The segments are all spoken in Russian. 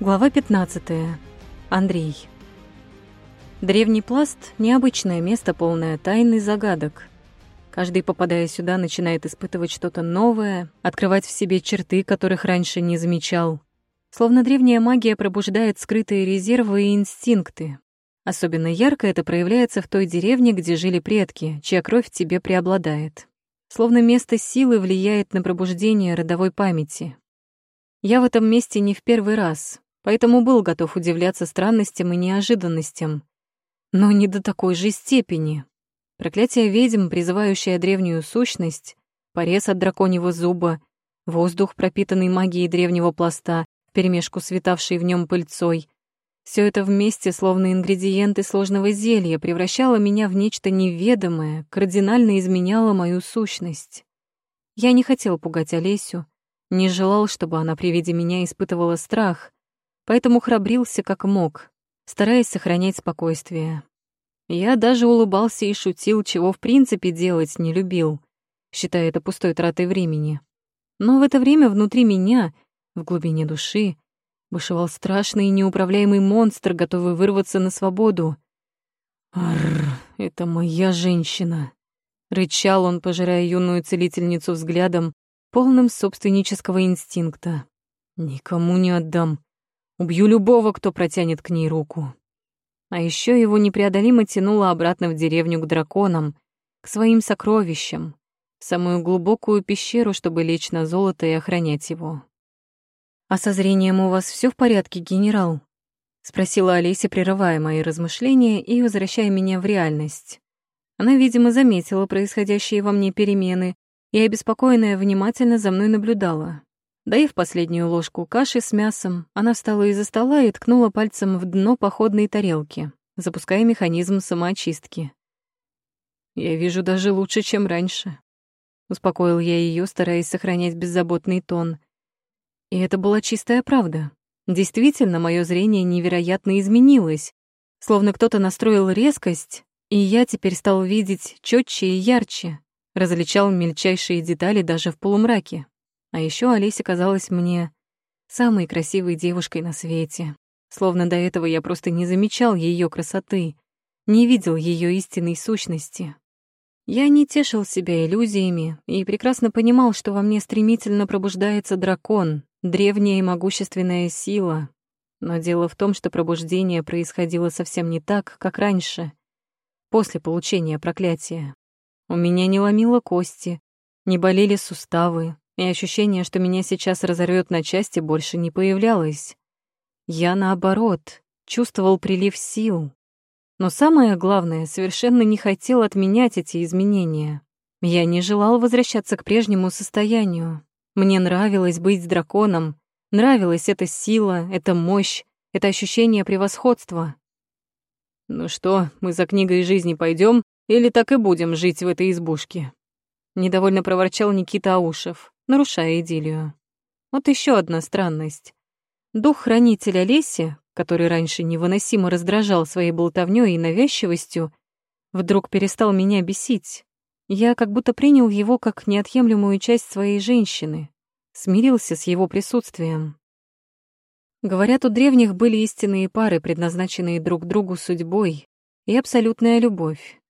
Глава 15. Андрей. Древний пласт — необычное место, полное тайн и загадок. Каждый, попадая сюда, начинает испытывать что-то новое, открывать в себе черты, которых раньше не замечал. Словно древняя магия пробуждает скрытые резервы и инстинкты. Особенно ярко это проявляется в той деревне, где жили предки, чья кровь в тебе преобладает. Словно место силы влияет на пробуждение родовой памяти. Я в этом месте не в первый раз, поэтому был готов удивляться странностям и неожиданностям. Но не до такой же степени. Проклятие ведьм, призывающее древнюю сущность, порез от драконьего зуба, воздух, пропитанный магией древнего пласта, вперемешку с витавшей в нем пыльцой. Все это вместе, словно ингредиенты сложного зелья, превращало меня в нечто неведомое, кардинально изменяло мою сущность. Я не хотел пугать Олесю, не желал, чтобы она при виде меня испытывала страх, поэтому храбрился как мог, стараясь сохранять спокойствие. Я даже улыбался и шутил, чего в принципе делать не любил, считая это пустой тратой времени. Но в это время внутри меня, в глубине души, бушевал страшный и неуправляемый монстр, готовый вырваться на свободу. «Арр, это моя женщина!» Рычал он, пожирая юную целительницу взглядом, полным собственнического инстинкта. «Никому не отдам. Убью любого, кто протянет к ней руку. А еще его непреодолимо тянуло обратно в деревню к драконам, к своим сокровищам, в самую глубокую пещеру, чтобы лечь на золото и охранять его. «А со зрением у вас все в порядке, генерал?» — спросила Олеся, прерывая мои размышления и возвращая меня в реальность. Она, видимо, заметила происходящие во мне перемены и, обеспокоенная, внимательно за мной наблюдала. Доев последнюю ложку каши с мясом, она встала из-за стола и ткнула пальцем в дно походной тарелки, запуская механизм самоочистки. «Я вижу даже лучше, чем раньше», — успокоил я ее, стараясь сохранять беззаботный тон. И это была чистая правда. Действительно, мое зрение невероятно изменилось, словно кто-то настроил резкость, и я теперь стал видеть четче и ярче, различал мельчайшие детали даже в полумраке. А еще Олеся казалась мне самой красивой девушкой на свете. Словно до этого я просто не замечал ее красоты, не видел ее истинной сущности. Я не тешил себя иллюзиями и прекрасно понимал, что во мне стремительно пробуждается дракон, древняя и могущественная сила. Но дело в том, что пробуждение происходило совсем не так, как раньше, после получения проклятия. У меня не ломило кости, не болели суставы, и ощущение, что меня сейчас разорвет на части, больше не появлялось. Я, наоборот, чувствовал прилив сил. Но самое главное, совершенно не хотел отменять эти изменения. Я не желал возвращаться к прежнему состоянию. Мне нравилось быть драконом, нравилась эта сила, эта мощь, это ощущение превосходства. «Ну что, мы за книгой жизни пойдем или так и будем жить в этой избушке?» Недовольно проворчал Никита Аушев нарушая идиллию. Вот еще одна странность. Дух хранителя Леси, который раньше невыносимо раздражал своей болтовнёй и навязчивостью, вдруг перестал меня бесить. Я как будто принял его как неотъемлемую часть своей женщины, смирился с его присутствием. Говорят, у древних были истинные пары, предназначенные друг другу судьбой, и абсолютная любовь.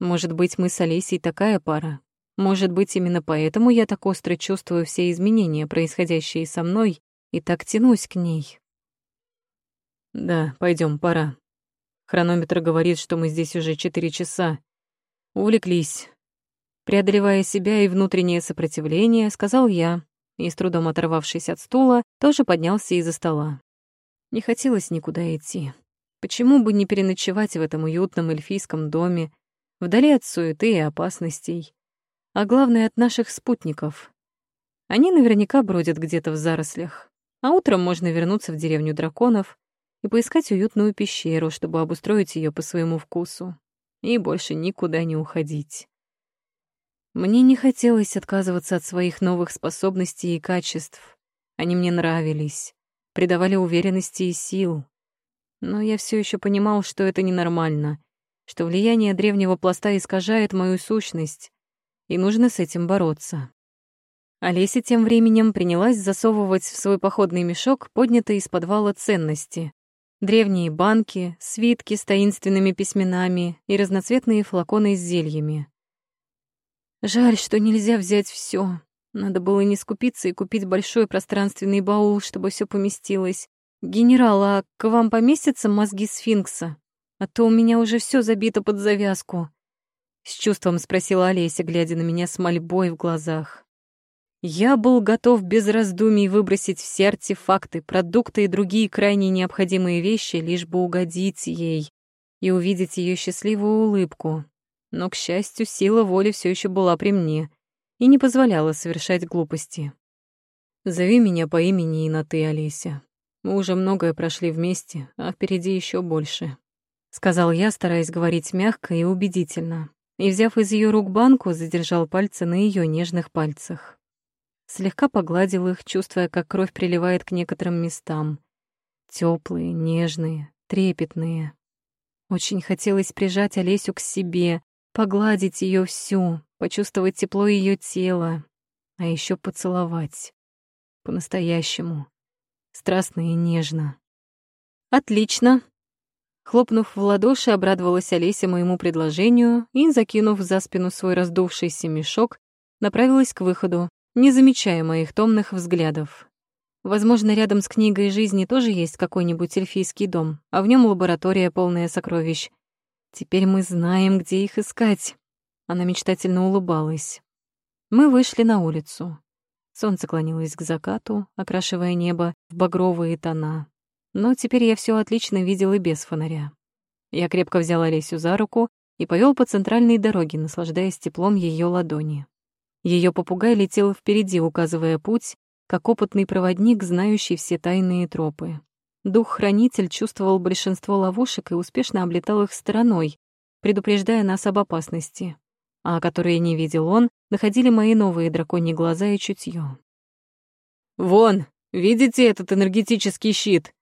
Может быть, мы с Олесей такая пара. Может быть, именно поэтому я так остро чувствую все изменения, происходящие со мной, и так тянусь к ней. Да, пойдем, пора. Хронометр говорит, что мы здесь уже четыре часа. Увлеклись. Преодолевая себя и внутреннее сопротивление, сказал я, и, с трудом оторвавшись от стула, тоже поднялся из-за стола. Не хотелось никуда идти. Почему бы не переночевать в этом уютном эльфийском доме, вдали от суеты и опасностей? А главное, от наших спутников. Они наверняка бродят где-то в зарослях, а утром можно вернуться в деревню драконов и поискать уютную пещеру, чтобы обустроить ее по своему вкусу, и больше никуда не уходить. Мне не хотелось отказываться от своих новых способностей и качеств. Они мне нравились, придавали уверенности и сил. Но я все еще понимал, что это ненормально, что влияние древнего пласта искажает мою сущность, и нужно с этим бороться. Олеся тем временем принялась засовывать в свой походный мешок поднятые из подвала ценности. Древние банки, свитки с таинственными письменами и разноцветные флаконы с зельями. Жаль, что нельзя взять все. Надо было не скупиться и купить большой пространственный баул, чтобы все поместилось. Генерал, а к вам поместятся мозги сфинкса? А то у меня уже все забито под завязку. С чувством спросила Олеся, глядя на меня с мольбой в глазах. Я был готов без раздумий выбросить все артефакты, продукты и другие крайне необходимые вещи, лишь бы угодить ей и увидеть ее счастливую улыбку. Но, к счастью, сила воли все еще была при мне и не позволяла совершать глупости. «Зови меня по имени и на «ты», Олеся. Мы уже многое прошли вместе, а впереди еще больше», — сказал я, стараясь говорить мягко и убедительно, и, взяв из ее рук банку, задержал пальцы на ее нежных пальцах слегка погладил их, чувствуя, как кровь приливает к некоторым местам. Теплые, нежные, трепетные. Очень хотелось прижать Олесю к себе, погладить ее всю, почувствовать тепло ее тела, а еще поцеловать. По-настоящему. Страстно и нежно. «Отлично!» Хлопнув в ладоши, обрадовалась Олеся моему предложению и, закинув за спину свой раздувшийся мешок, направилась к выходу, не замечая моих томных взглядов. Возможно, рядом с книгой жизни тоже есть какой-нибудь эльфийский дом, а в нем лаборатория, полная сокровищ. Теперь мы знаем, где их искать. Она мечтательно улыбалась. Мы вышли на улицу. Солнце клонилось к закату, окрашивая небо в багровые тона. Но теперь я все отлично видел и без фонаря. Я крепко взял Олесю за руку и повел по центральной дороге, наслаждаясь теплом ее ладони. Ее попугай летел впереди, указывая путь, как опытный проводник, знающий все тайные тропы. Дух-хранитель чувствовал большинство ловушек и успешно облетал их стороной, предупреждая нас об опасности. А которые не видел он, находили мои новые драконьи глаза и чутье. «Вон, видите этот энергетический щит?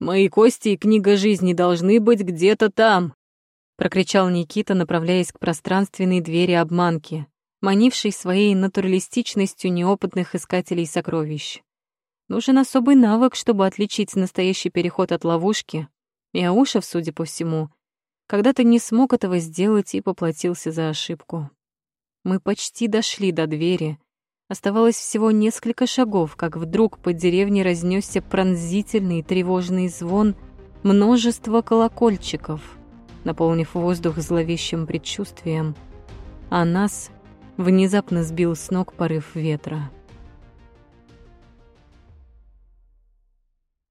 Мои кости и книга жизни должны быть где-то там!» — прокричал Никита, направляясь к пространственной двери обманки манивший своей натуралистичностью неопытных искателей сокровищ. Нужен особый навык, чтобы отличить настоящий переход от ловушки, и Аушев, судя по всему, когда-то не смог этого сделать и поплатился за ошибку. Мы почти дошли до двери. Оставалось всего несколько шагов, как вдруг по деревне разнесся пронзительный тревожный звон множества колокольчиков, наполнив воздух зловещим предчувствием, а нас внезапно сбил с ног порыв ветра.